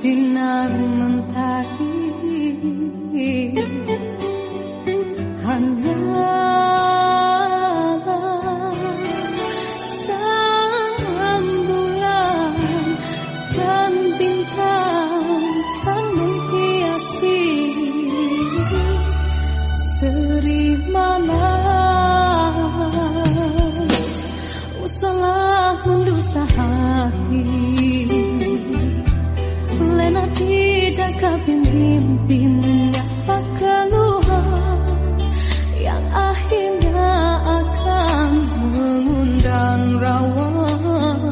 sin argumentar. Tidakkah mimpi menyapa keluhan Yang akhirnya akan mengundang rawan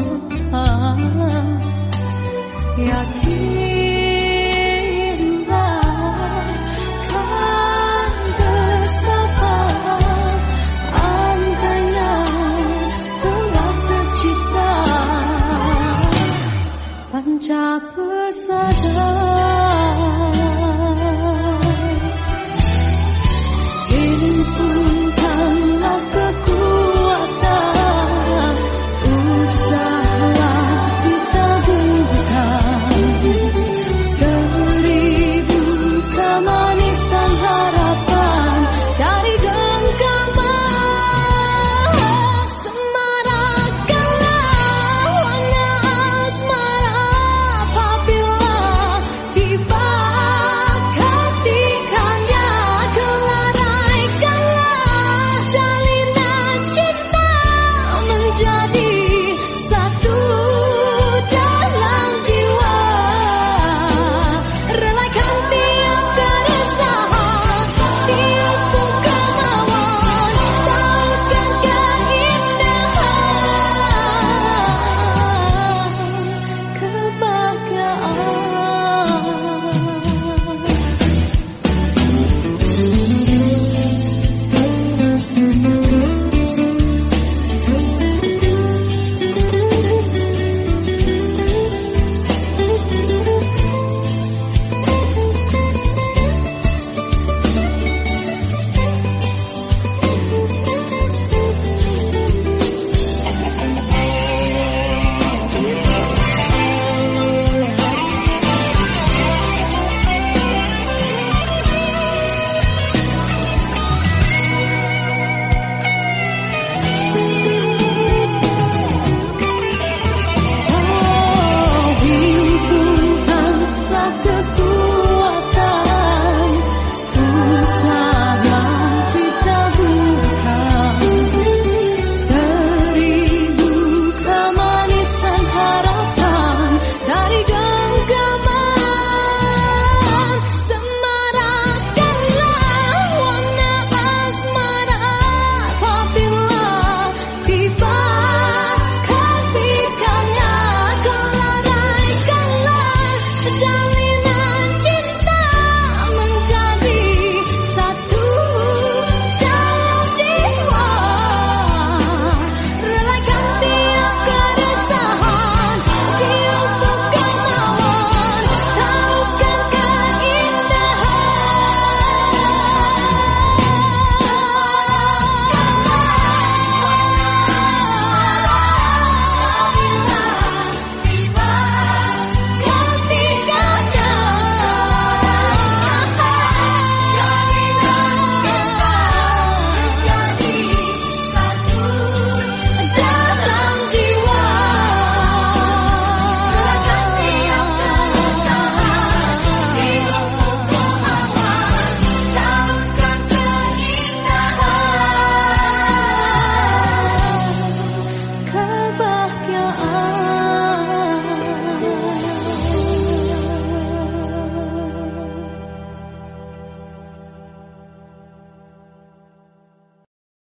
Yakin Pancak